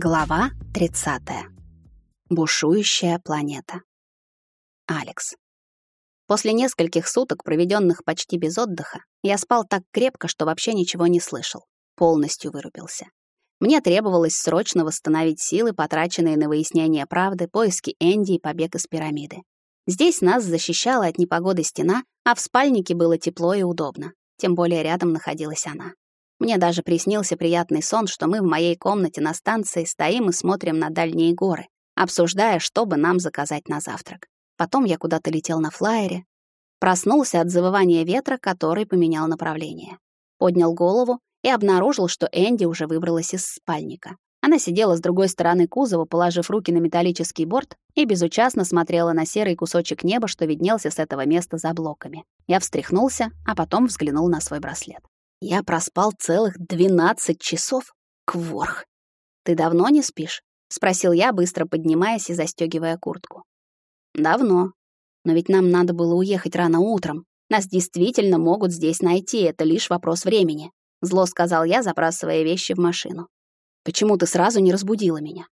Глава 30. Бушующая планета. Алекс. После нескольких суток, проведенных почти без отдыха, я спал так крепко, что вообще ничего не слышал. Полностью вырубился. Мне требовалось срочно восстановить силы, потраченные на выяснение правды, поиски Энди и побег из пирамиды. Здесь нас защищала от непогоды стена, а в спальнике было тепло и удобно. Тем более рядом находилась она. Мне даже приснился приятный сон, что мы в моей комнате на станции стоим и смотрим на дальние горы, обсуждая, что бы нам заказать на завтрак. Потом я куда-то летел на флайере. Проснулся от завывания ветра, который поменял направление. Поднял голову и обнаружил, что Энди уже выбралась из спальника. Она сидела с другой стороны кузова, положив руки на металлический борт и безучастно смотрела на серый кусочек неба, что виднелся с этого места за блоками. Я встряхнулся, а потом взглянул на свой браслет. Я проспал целых двенадцать часов. Кворх. Ты давно не спишь? спросил я, быстро поднимаясь и застегивая куртку. Давно. Но ведь нам надо было уехать рано утром. Нас действительно могут здесь найти, это лишь вопрос времени, зло сказал я, забрасывая вещи в машину. Почему ты сразу не разбудила меня?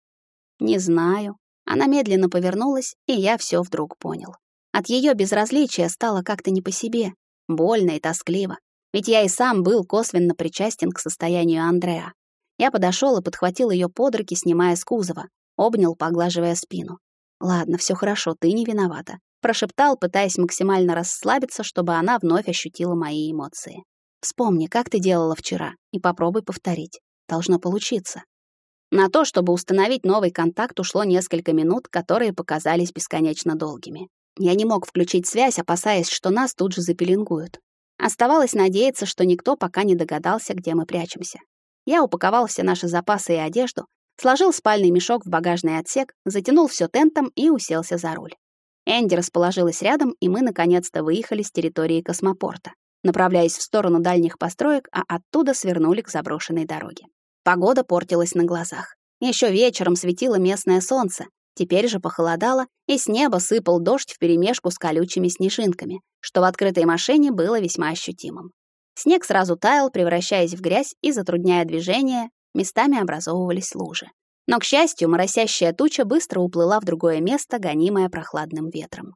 Не знаю. Она медленно повернулась, и я все вдруг понял. От ее безразличия стало как-то не по себе, больно и тоскливо. Ведь я и сам был косвенно причастен к состоянию Андреа. Я подошел и подхватил ее под руки, снимая с кузова, обнял, поглаживая спину. «Ладно, все хорошо, ты не виновата», прошептал, пытаясь максимально расслабиться, чтобы она вновь ощутила мои эмоции. «Вспомни, как ты делала вчера, и попробуй повторить. Должно получиться». На то, чтобы установить новый контакт, ушло несколько минут, которые показались бесконечно долгими. Я не мог включить связь, опасаясь, что нас тут же запеленгуют. Оставалось надеяться, что никто пока не догадался, где мы прячемся. Я упаковал все наши запасы и одежду, сложил спальный мешок в багажный отсек, затянул все тентом и уселся за руль. Энди расположилась рядом, и мы наконец-то выехали с территории космопорта, направляясь в сторону дальних построек, а оттуда свернули к заброшенной дороге. Погода портилась на глазах. Еще вечером светило местное солнце, Теперь же похолодало, и с неба сыпал дождь вперемешку с колючими снежинками, что в открытой машине было весьма ощутимым. Снег сразу таял, превращаясь в грязь и затрудняя движение, местами образовывались лужи. Но, к счастью, моросящая туча быстро уплыла в другое место, гонимая прохладным ветром.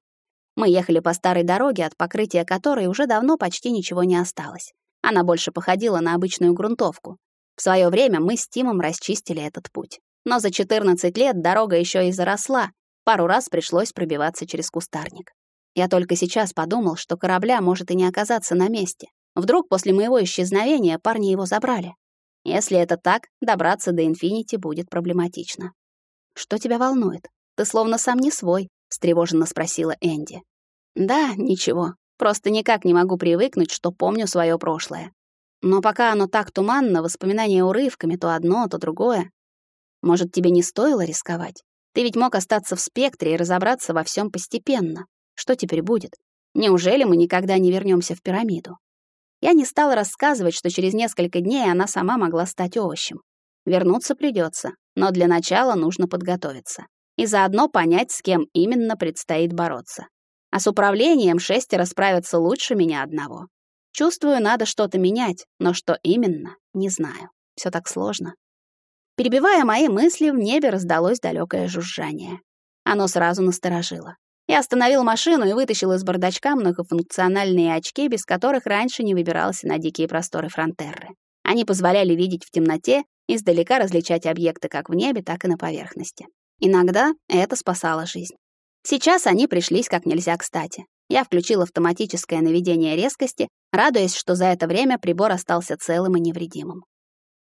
Мы ехали по старой дороге, от покрытия которой уже давно почти ничего не осталось. Она больше походила на обычную грунтовку. В свое время мы с Тимом расчистили этот путь. Но за 14 лет дорога еще и заросла, пару раз пришлось пробиваться через кустарник. Я только сейчас подумал, что корабля может и не оказаться на месте. Вдруг после моего исчезновения парни его забрали. Если это так, добраться до Инфинити будет проблематично. «Что тебя волнует? Ты словно сам не свой», — встревоженно спросила Энди. «Да, ничего. Просто никак не могу привыкнуть, что помню свое прошлое. Но пока оно так туманно, воспоминания урывками, то одно, то другое, может, тебе не стоило рисковать? Ты ведь мог остаться в спектре и разобраться во всем постепенно. Что теперь будет? Неужели мы никогда не вернемся в пирамиду? Я не стала рассказывать, что через несколько дней она сама могла стать овощем. Вернуться придется, но для начала нужно подготовиться. И заодно понять, с кем именно предстоит бороться. А с управлением шестеро справятся лучше меня одного. Чувствую, надо что-то менять, но что именно, не знаю. Все так сложно. Перебивая мои мысли, в небе раздалось далекое жужжание. Оно сразу насторожило. Я остановил машину и вытащил из бардачка многофункциональные очки, без которых раньше не выбирался на дикие просторы Фронтерры. Они позволяли видеть в темноте, издалека различать объекты как в небе, так и на поверхности. Иногда это спасало жизнь. Сейчас они пришлись как нельзя кстати. Я включил автоматическое наведение резкости, радуясь, что за это время прибор остался целым и невредимым.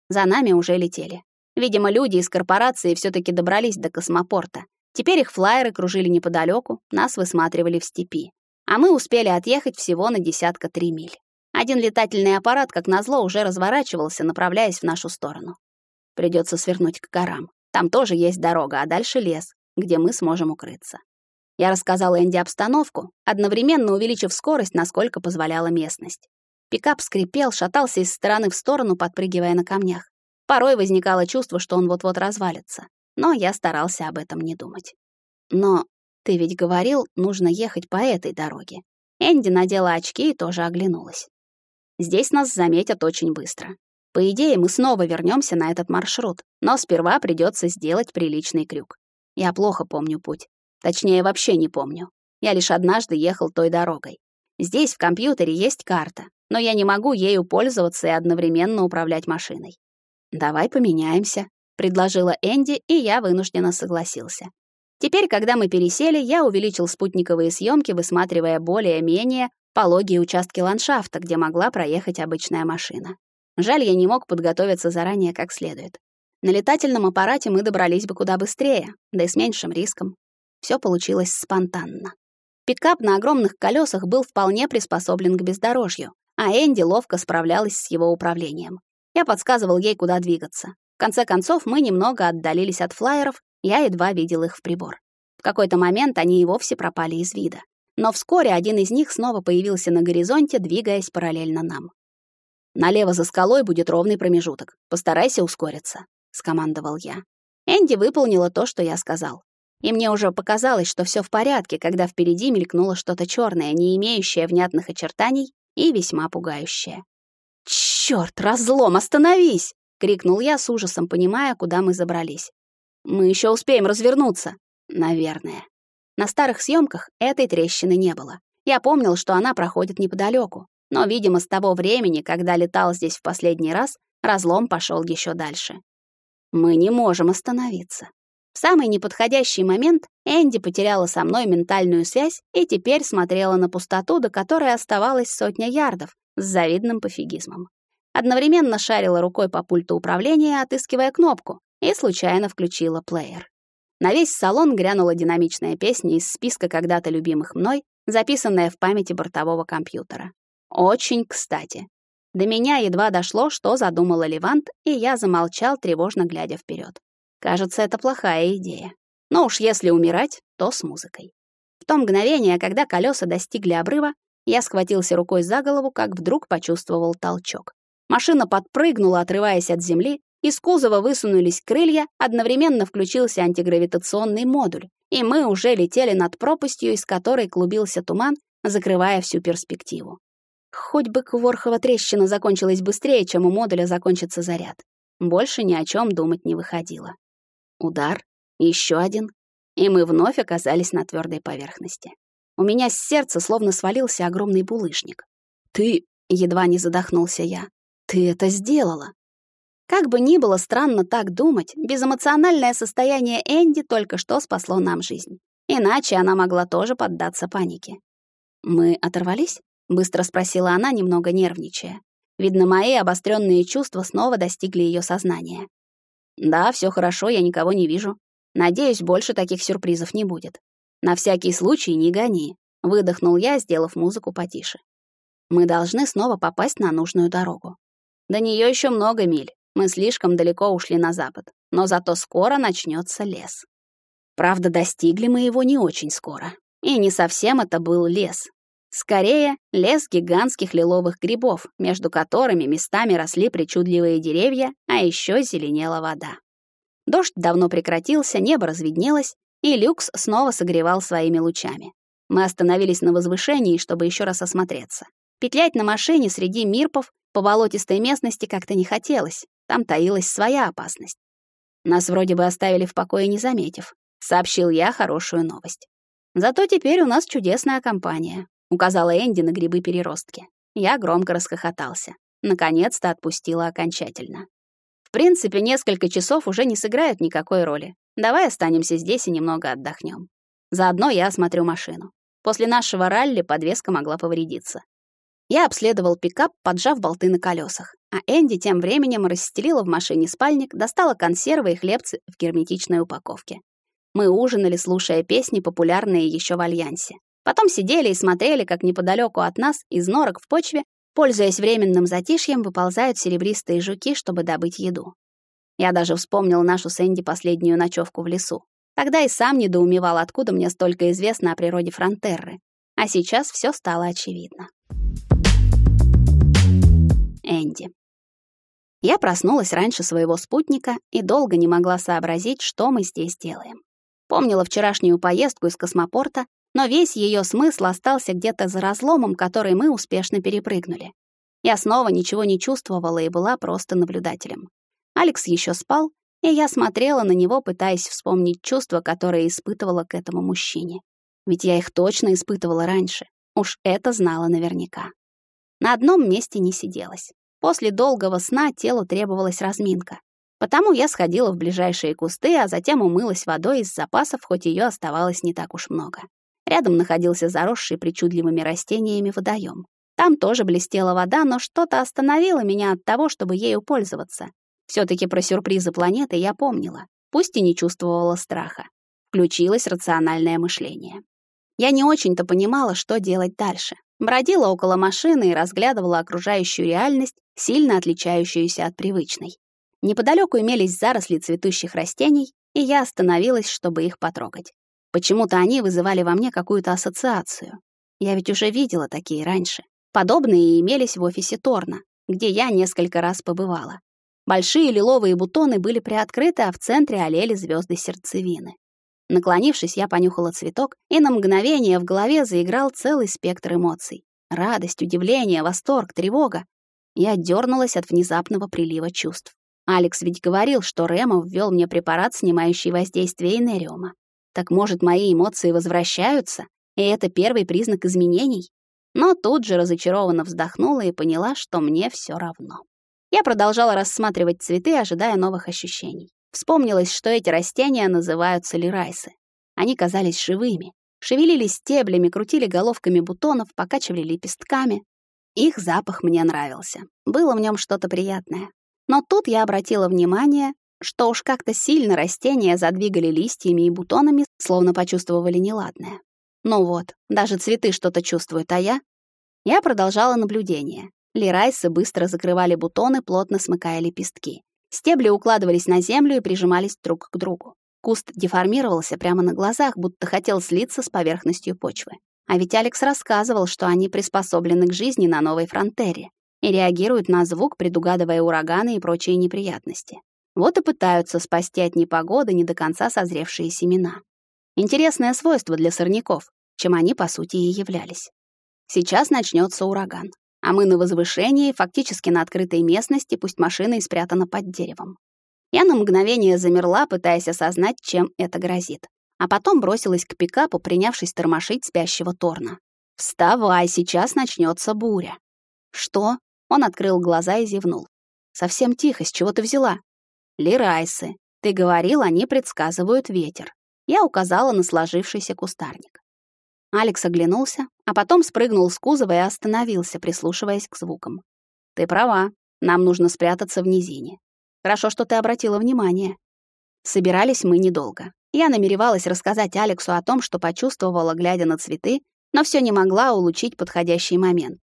За нами уже летели. Видимо, люди из корпорации все таки добрались до космопорта. Теперь их флайеры кружили неподалеку, нас высматривали в степи. А мы успели отъехать всего на десятка три миль. Один летательный аппарат, как назло, уже разворачивался, направляясь в нашу сторону. Придется свернуть к горам. Там тоже есть дорога, а дальше лес, где мы сможем укрыться. Я рассказала Энди обстановку, одновременно увеличив скорость, насколько позволяла местность. Пикап скрипел, шатался из стороны в сторону, подпрыгивая на камнях. Порой возникало чувство, что он вот-вот развалится, но я старался об этом не думать. Но ты ведь говорил, нужно ехать по этой дороге. Энди надела очки и тоже оглянулась. Здесь нас заметят очень быстро. По идее, мы снова вернемся на этот маршрут, но сперва придется сделать приличный крюк. Я плохо помню путь. Точнее, вообще не помню. Я лишь однажды ехал той дорогой. Здесь в компьютере есть карта, но я не могу ею пользоваться и одновременно управлять машиной. «Давай поменяемся», — предложила Энди, и я вынужденно согласился. Теперь, когда мы пересели, я увеличил спутниковые съемки, высматривая более-менее пологие участки ландшафта, где могла проехать обычная машина. Жаль, я не мог подготовиться заранее как следует. На летательном аппарате мы добрались бы куда быстрее, да и с меньшим риском. Все получилось спонтанно. Пикап на огромных колесах был вполне приспособлен к бездорожью, а Энди ловко справлялась с его управлением. Я подсказывал ей, куда двигаться. В конце концов, мы немного отдалились от флайеров я едва видел их в прибор. В какой-то момент они и вовсе пропали из вида. Но вскоре один из них снова появился на горизонте, двигаясь параллельно нам. «Налево за скалой будет ровный промежуток. Постарайся ускориться», — скомандовал я. Энди выполнила то, что я сказал. И мне уже показалось, что все в порядке, когда впереди мелькнуло что-то черное, не имеющее внятных очертаний и весьма пугающее. «Чёрт, разлом, остановись!» — крикнул я с ужасом, понимая, куда мы забрались. Мы еще успеем развернуться. Наверное. На старых съемках этой трещины не было. Я помнил, что она проходит неподалеку, но, видимо, с того времени, когда летал здесь в последний раз, разлом пошел еще дальше. Мы не можем остановиться. В самый неподходящий момент Энди потеряла со мной ментальную связь и теперь смотрела на пустоту, до которой оставалась сотня ярдов, с завидным пофигизмом. Одновременно шарила рукой по пульту управления, отыскивая кнопку, и случайно включила плеер. На весь салон грянула динамичная песня из списка когда-то любимых мной, записанная в памяти бортового компьютера. Очень кстати. До меня едва дошло, что задумала Левант, и я замолчал, тревожно глядя вперед. Кажется, это плохая идея. Но уж если умирать, то с музыкой. В то мгновение, когда колеса достигли обрыва, я схватился рукой за голову, как вдруг почувствовал толчок. Машина подпрыгнула, отрываясь от земли, из кузова высунулись крылья, одновременно включился антигравитационный модуль, и мы уже летели над пропастью, из которой клубился туман, закрывая всю перспективу. Хоть бы Кворхова трещина закончилась быстрее, чем у модуля закончится заряд. Больше ни о чем думать не выходило. Удар, еще один, и мы вновь оказались на твердой поверхности. У меня с сердца словно свалился огромный булыжник. «Ты...» — едва не задохнулся я. «Ты это сделала!» Как бы ни было странно так думать, безэмоциональное состояние Энди только что спасло нам жизнь. Иначе она могла тоже поддаться панике. «Мы оторвались?» — быстро спросила она, немного нервничая. Видно, мои обостренные чувства снова достигли ее сознания. «Да, все хорошо, я никого не вижу. Надеюсь, больше таких сюрпризов не будет. На всякий случай не гони», — выдохнул я, сделав музыку потише. «Мы должны снова попасть на нужную дорогу. До нее еще много миль. Мы слишком далеко ушли на запад, но зато скоро начнется лес. Правда, достигли мы его не очень скоро. И не совсем это был лес. Скорее, лес гигантских лиловых грибов, между которыми местами росли причудливые деревья, а еще зеленела вода. Дождь давно прекратился, небо разведнелось, и люкс снова согревал своими лучами. Мы остановились на возвышении, чтобы еще раз осмотреться. Петлять на машине среди мирпов по болотистой местности как-то не хотелось, там таилась своя опасность. Нас вроде бы оставили в покое, не заметив. Сообщил я хорошую новость. Зато теперь у нас чудесная компания, указала Энди на грибы-переростки. Я громко расхохотался. Наконец-то отпустила окончательно. В принципе, несколько часов уже не сыграют никакой роли. Давай останемся здесь и немного отдохнем. Заодно я осмотрю машину. После нашего ралли подвеска могла повредиться. Я обследовал пикап, поджав болты на колесах, а Энди тем временем расстелила в машине спальник, достала консервы и хлебцы в герметичной упаковке. Мы ужинали, слушая песни, популярные еще в Альянсе. Потом сидели и смотрели, как неподалеку от нас, из норок в почве, пользуясь временным затишьем, выползают серебристые жуки, чтобы добыть еду. Я даже вспомнил нашу с Энди последнюю ночевку в лесу. Тогда и сам недоумевал, откуда мне столько известно о природе Фронтерры. А сейчас все стало очевидно. Энди. Я проснулась раньше своего спутника и долго не могла сообразить, что мы здесь делаем. Помнила вчерашнюю поездку из космопорта, но весь ее смысл остался где-то за разломом, который мы успешно перепрыгнули. Я снова ничего не чувствовала и была просто наблюдателем. Алекс еще спал, и я смотрела на него, пытаясь вспомнить чувства, которые испытывала к этому мужчине. Ведь я их точно испытывала раньше. Уж это знала наверняка. На одном месте не сиделась. После долгого сна телу требовалась разминка. Потому я сходила в ближайшие кусты, а затем умылась водой из запасов, хоть ее оставалось не так уж много. Рядом находился заросший причудливыми растениями водоем. Там тоже блестела вода, но что-то остановило меня от того, чтобы ею пользоваться. все таки про сюрпризы планеты я помнила, пусть и не чувствовала страха. Включилось рациональное мышление. Я не очень-то понимала, что делать дальше. Бродила около машины и разглядывала окружающую реальность, сильно отличающуюся от привычной. Неподалеку имелись заросли цветущих растений, и я остановилась, чтобы их потрогать. Почему-то они вызывали во мне какую-то ассоциацию. Я ведь уже видела такие раньше. Подобные имелись в офисе Торна, где я несколько раз побывала. Большие лиловые бутоны были приоткрыты, а в центре олели звезды сердцевины. Наклонившись, я понюхала цветок, и на мгновение в голове заиграл целый спектр эмоций. Радость, удивление, восторг, тревога. Я дернулась от внезапного прилива чувств. Алекс ведь говорил, что Ремо ввел мне препарат, снимающий воздействие энериума. Так может, мои эмоции возвращаются, и это первый признак изменений? Но тут же разочарованно вздохнула и поняла, что мне все равно. Я продолжала рассматривать цветы, ожидая новых ощущений. Вспомнилось, что эти растения называются лирайсы. Они казались живыми, шевелились стеблями, крутили головками бутонов, покачивали лепестками. Их запах мне нравился. Было в нем что-то приятное. Но тут я обратила внимание, что уж как-то сильно растения задвигали листьями и бутонами, словно почувствовали неладное. Ну вот, даже цветы что-то чувствуют, а я? Я продолжала наблюдение. Лирайсы быстро закрывали бутоны, плотно смыкая лепестки. Стебли укладывались на землю и прижимались друг к другу. Куст деформировался прямо на глазах, будто хотел слиться с поверхностью почвы. А ведь Алекс рассказывал, что они приспособлены к жизни на новой фронтере и реагируют на звук, предугадывая ураганы и прочие неприятности. Вот и пытаются спасти от непогоды не до конца созревшие семена. Интересное свойство для сорняков, чем они по сути и являлись. Сейчас начнется ураган а мы на возвышении, фактически на открытой местности, пусть машина и спрятана под деревом. Я на мгновение замерла, пытаясь осознать, чем это грозит. А потом бросилась к пикапу, принявшись тормошить спящего Торна. «Вставай, сейчас начнется буря». «Что?» Он открыл глаза и зевнул. «Совсем тихо, с чего ты взяла?» «Лирайсы. Ты говорил, они предсказывают ветер». Я указала на сложившийся кустарник. Алекс оглянулся, а потом спрыгнул с кузова и остановился, прислушиваясь к звукам. «Ты права, нам нужно спрятаться в низине. Хорошо, что ты обратила внимание». Собирались мы недолго. Я намеревалась рассказать Алексу о том, что почувствовала, глядя на цветы, но все не могла улучшить подходящий момент.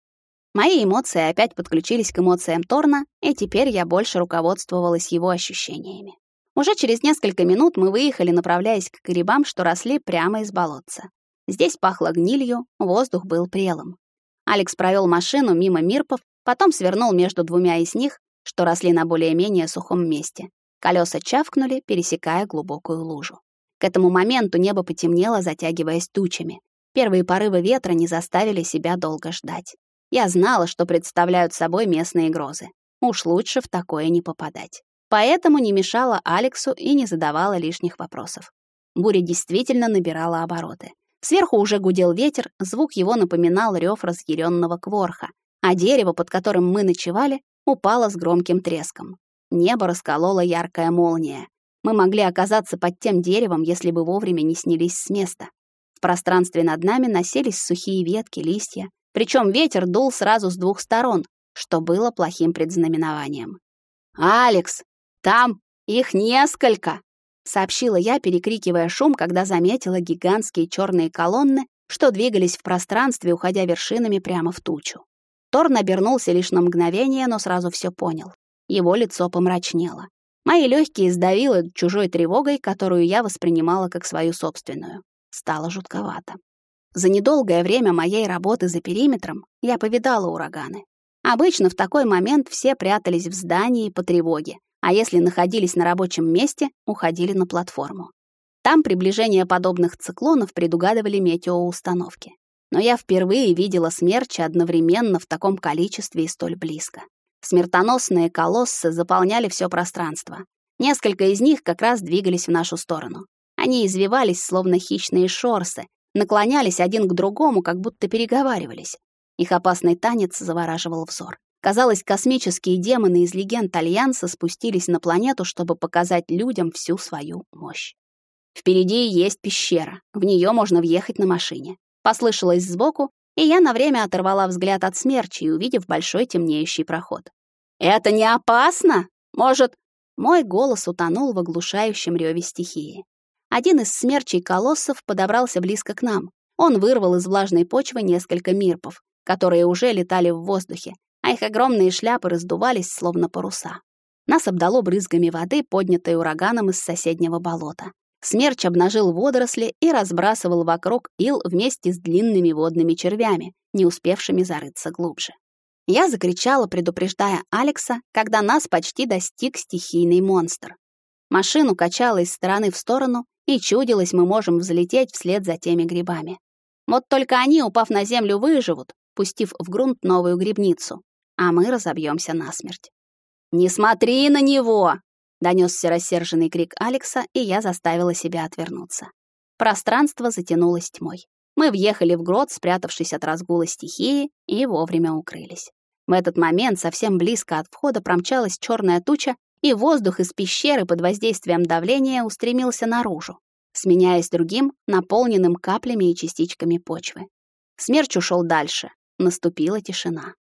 Мои эмоции опять подключились к эмоциям Торна, и теперь я больше руководствовалась его ощущениями. Уже через несколько минут мы выехали, направляясь к грибам, что росли прямо из болотца. Здесь пахло гнилью, воздух был прелым. Алекс провел машину мимо мирпов, потом свернул между двумя из них, что росли на более-менее сухом месте. Колеса чавкнули, пересекая глубокую лужу. К этому моменту небо потемнело, затягиваясь тучами. Первые порывы ветра не заставили себя долго ждать. Я знала, что представляют собой местные грозы. Уж лучше в такое не попадать. Поэтому не мешала Алексу и не задавала лишних вопросов. Буря действительно набирала обороты. Сверху уже гудел ветер, звук его напоминал рев разъяренного кворха, а дерево, под которым мы ночевали, упало с громким треском. Небо расколола яркая молния. Мы могли оказаться под тем деревом, если бы вовремя не снялись с места. В пространстве над нами носились сухие ветки, листья, причем ветер дул сразу с двух сторон, что было плохим предзнаменованием. «Алекс, там их несколько!» сообщила я, перекрикивая шум, когда заметила гигантские черные колонны, что двигались в пространстве, уходя вершинами прямо в тучу. Торн обернулся лишь на мгновение, но сразу все понял. Его лицо помрачнело. Мои легкие сдавило чужой тревогой, которую я воспринимала как свою собственную. Стало жутковато. За недолгое время моей работы за периметром я повидала ураганы. Обычно в такой момент все прятались в здании по тревоге, а если находились на рабочем месте, уходили на платформу. Там приближение подобных циклонов предугадывали метеоустановки. Но я впервые видела смерчи одновременно в таком количестве и столь близко. Смертоносные колоссы заполняли все пространство. Несколько из них как раз двигались в нашу сторону. Они извивались, словно хищные шорсы, наклонялись один к другому, как будто переговаривались. Их опасный танец завораживал взор. Казалось, космические демоны из легенд Альянса спустились на планету, чтобы показать людям всю свою мощь. Впереди есть пещера, в нее можно въехать на машине. Послышалось сбоку, и я на время оторвала взгляд от смерчи, увидев большой темнеющий проход. «Это не опасно? Может...» Мой голос утонул в оглушающем реве стихии. Один из смерчей колоссов подобрался близко к нам. Он вырвал из влажной почвы несколько мирпов, которые уже летали в воздухе, а их огромные шляпы раздувались, словно паруса. Нас обдало брызгами воды, поднятой ураганом из соседнего болота. Смерч обнажил водоросли и разбрасывал вокруг ил вместе с длинными водными червями, не успевшими зарыться глубже. Я закричала, предупреждая Алекса, когда нас почти достиг стихийный монстр. Машину качало из стороны в сторону, и чудилось, мы можем взлететь вслед за теми грибами. Вот только они, упав на землю, выживут, пустив в грунт новую грибницу, а мы разобьемся насмерть. «Не смотри на него!» Донесся рассерженный крик Алекса, и я заставила себя отвернуться. Пространство затянулось тьмой. Мы въехали в грот, спрятавшись от разгула стихии, и вовремя укрылись. В этот момент совсем близко от входа промчалась черная туча, и воздух из пещеры под воздействием давления устремился наружу, сменяясь другим, наполненным каплями и частичками почвы. Смерч ушел дальше. Наступила тишина.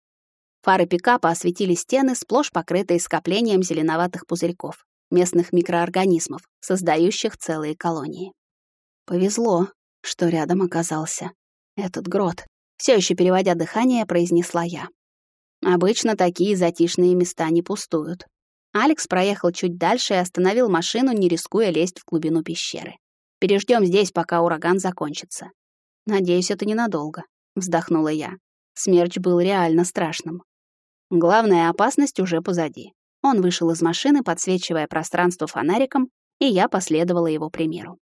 Фары пикапа осветили стены, сплошь покрытые скоплением зеленоватых пузырьков местных микроорганизмов, создающих целые колонии. Повезло, что рядом оказался этот грот. Все еще переводя дыхание, произнесла я. Обычно такие затишные места не пустуют. Алекс проехал чуть дальше и остановил машину, не рискуя лезть в глубину пещеры. Переждем здесь, пока ураган закончится. Надеюсь, это ненадолго, вздохнула я. Смерч был реально страшным. Главная опасность уже позади. Он вышел из машины, подсвечивая пространство фонариком, и я последовала его примеру.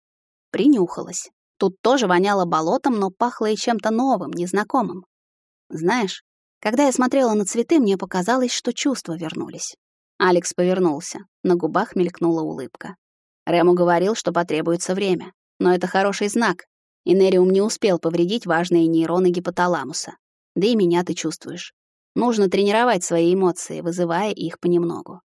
Принюхалась. Тут тоже воняло болотом, но пахло и чем-то новым, незнакомым. Знаешь, когда я смотрела на цветы, мне показалось, что чувства вернулись. Алекс повернулся. На губах мелькнула улыбка. Рему говорил, что потребуется время. Но это хороший знак. Инериум не успел повредить важные нейроны гипоталамуса. Да и меня ты чувствуешь. Нужно тренировать свои эмоции, вызывая их понемногу.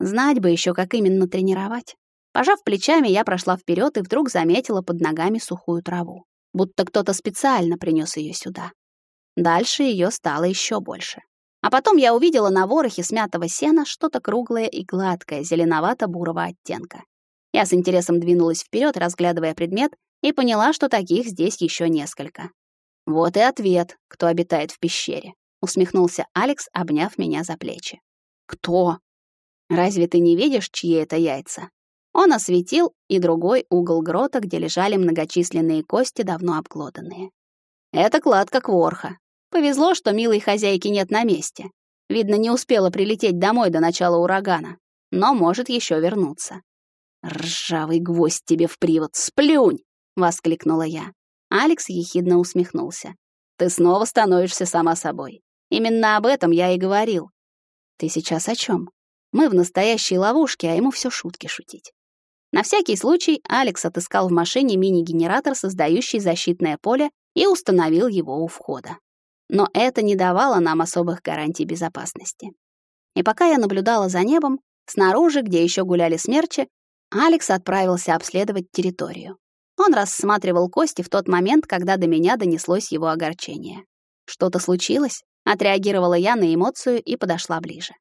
Знать бы еще, как именно тренировать. Пожав плечами, я прошла вперед и вдруг заметила под ногами сухую траву, будто кто-то специально принес ее сюда. Дальше ее стало еще больше. А потом я увидела на ворохе смятого сена что-то круглое и гладкое, зеленовато-бурого оттенка. Я с интересом двинулась вперед, разглядывая предмет, и поняла, что таких здесь еще несколько. Вот и ответ, кто обитает в пещере усмехнулся Алекс, обняв меня за плечи. Кто? Разве ты не видишь, чьи это яйца? Он осветил и другой угол грота, где лежали многочисленные кости, давно обглоданные. Это кладка Кворха. Повезло, что милой хозяйки нет на месте. Видно, не успела прилететь домой до начала урагана, но может еще вернуться. «Ржавый гвоздь тебе в привод, сплюнь!» — воскликнула я. Алекс ехидно усмехнулся. «Ты снова становишься сама собой. Именно об этом я и говорил. Ты сейчас о чем? Мы в настоящей ловушке, а ему все шутки шутить. На всякий случай Алекс отыскал в машине мини-генератор, создающий защитное поле, и установил его у входа. Но это не давало нам особых гарантий безопасности. И пока я наблюдала за небом, снаружи, где еще гуляли смерчи, Алекс отправился обследовать территорию. Он рассматривал кости в тот момент, когда до меня донеслось его огорчение. Что-то случилось? Отреагировала я на эмоцию и подошла ближе.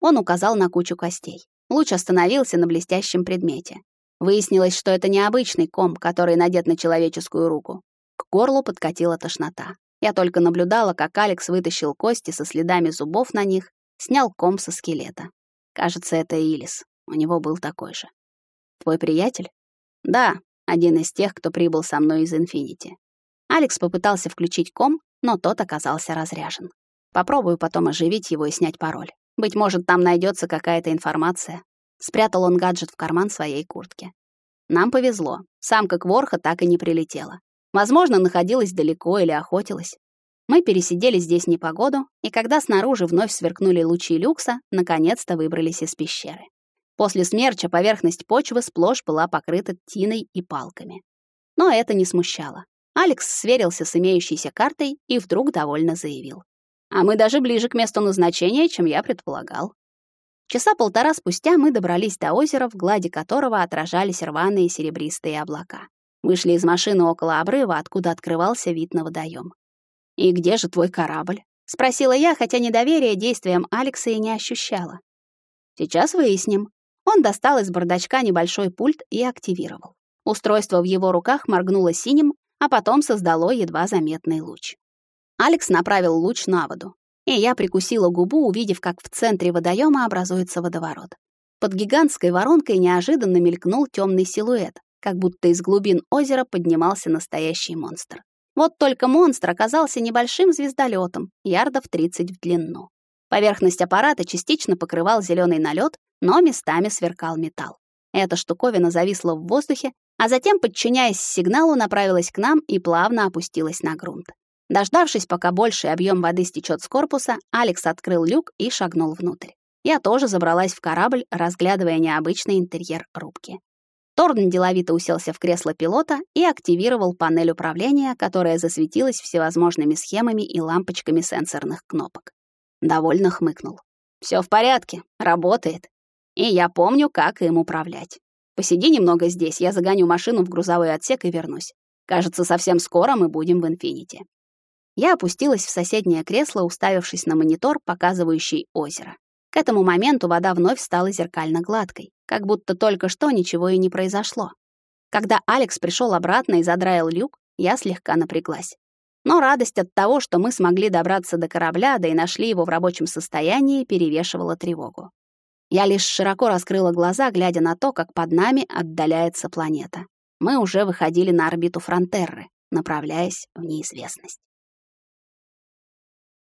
Он указал на кучу костей. Луч остановился на блестящем предмете. Выяснилось, что это необычный ком, который надет на человеческую руку. К горлу подкатила тошнота. Я только наблюдала, как Алекс вытащил кости со следами зубов на них, снял ком со скелета. Кажется, это Илис. У него был такой же. Твой приятель? Да, один из тех, кто прибыл со мной из Инфинити. Алекс попытался включить ком, но тот оказался разряжен. Попробую потом оживить его и снять пароль. Быть может, там найдется какая-то информация. Спрятал он гаджет в карман своей куртки. Нам повезло. Самка Кворха так и не прилетела. Возможно, находилась далеко или охотилась. Мы пересидели здесь непогоду, и когда снаружи вновь сверкнули лучи люкса, наконец-то выбрались из пещеры. После смерча поверхность почвы сплошь была покрыта тиной и палками. Но это не смущало. Алекс сверился с имеющейся картой и вдруг довольно заявил. «А мы даже ближе к месту назначения, чем я предполагал». Часа полтора спустя мы добрались до озера, в глади которого отражались рваные серебристые облака. Вышли из машины около обрыва, откуда открывался вид на водоем. «И где же твой корабль?» — спросила я, хотя недоверие действиям Алекса и не ощущала. «Сейчас выясним». Он достал из бардачка небольшой пульт и активировал. Устройство в его руках моргнуло синим, а потом создало едва заметный луч. Алекс направил луч на воду, и я прикусила губу, увидев, как в центре водоема образуется водоворот. Под гигантской воронкой неожиданно мелькнул темный силуэт, как будто из глубин озера поднимался настоящий монстр. Вот только монстр оказался небольшим звездолетом, ярдов 30 в длину. Поверхность аппарата частично покрывал зеленый налет, но местами сверкал металл. Эта штуковина зависла в воздухе, а затем, подчиняясь сигналу, направилась к нам и плавно опустилась на грунт. Дождавшись, пока больший объем воды стечет с корпуса, Алекс открыл люк и шагнул внутрь. Я тоже забралась в корабль, разглядывая необычный интерьер рубки. Торн деловито уселся в кресло пилота и активировал панель управления, которая засветилась всевозможными схемами и лампочками сенсорных кнопок. Довольно хмыкнул. Все в порядке, работает. И я помню, как им управлять. Посиди немного здесь, я загоню машину в грузовой отсек и вернусь. Кажется, совсем скоро мы будем в Инфинити. Я опустилась в соседнее кресло, уставившись на монитор, показывающий озеро. К этому моменту вода вновь стала зеркально гладкой как будто только что ничего и не произошло. Когда Алекс пришел обратно и задраил люк, я слегка напряглась. Но радость от того, что мы смогли добраться до корабля, да и нашли его в рабочем состоянии, перевешивала тревогу. Я лишь широко раскрыла глаза, глядя на то, как под нами отдаляется планета. Мы уже выходили на орбиту Фронтерры, направляясь в неизвестность.